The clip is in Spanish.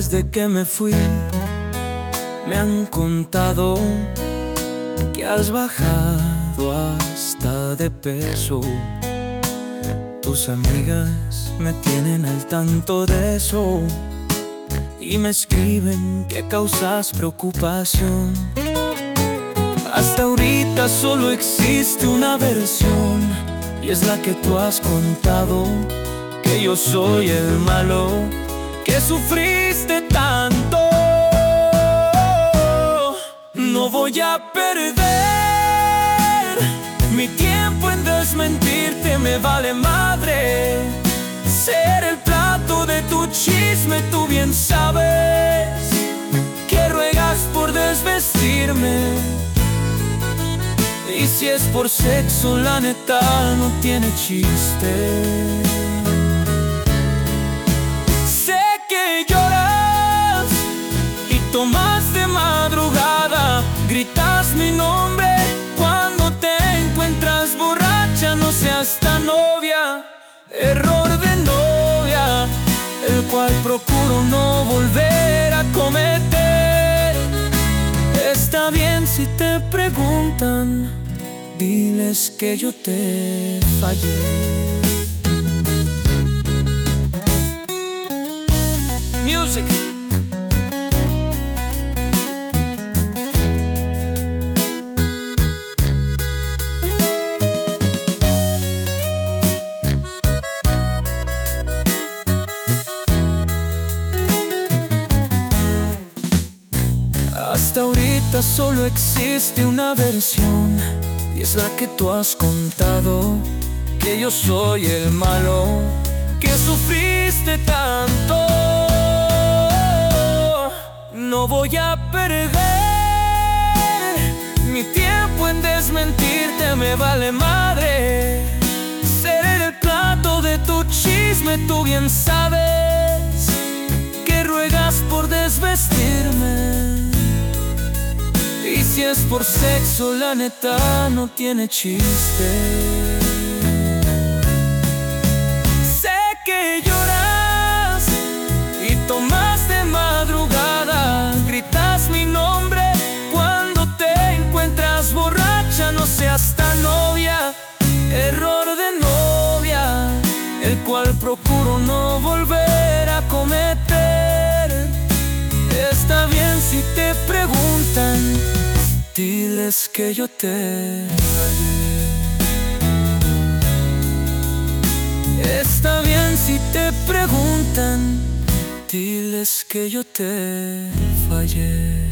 Desde que me fui, me han contado que has bajado hasta de peso. Tus amigas me tienen al tanto de eso y me escriben que causas preocupación. Hasta ahorita solo existe una versión y es la que tú has contado, que yo soy el malo, sufriste tanto. No voy a perder mi tiempo en desmentirte, me vale madre. Ser el plato de tu chisme, tú bien sabes que ruegas por desvestirme. Y si es por sexo, la neta no tiene chiste. Tomas de madrugada, gritas mi nombre cuando te encuentras borracha, no seas tan novia, error de novia, el cual procuro no volver a cometer. Está bien si te preguntan, diles que yo te fallé. Solo existe una versión y es la que tú has contado, que yo soy el malo, que sufriste tanto. No voy a perder mi tiempo en desmentirte, me vale madre. Seré el plato de tu chisme, tú bien sabes que ruegas por desvestirme. Si es por sexo, la neta no tiene chiste. Que yo te fallé. Está bien si te preguntan, diles que yo te fallé.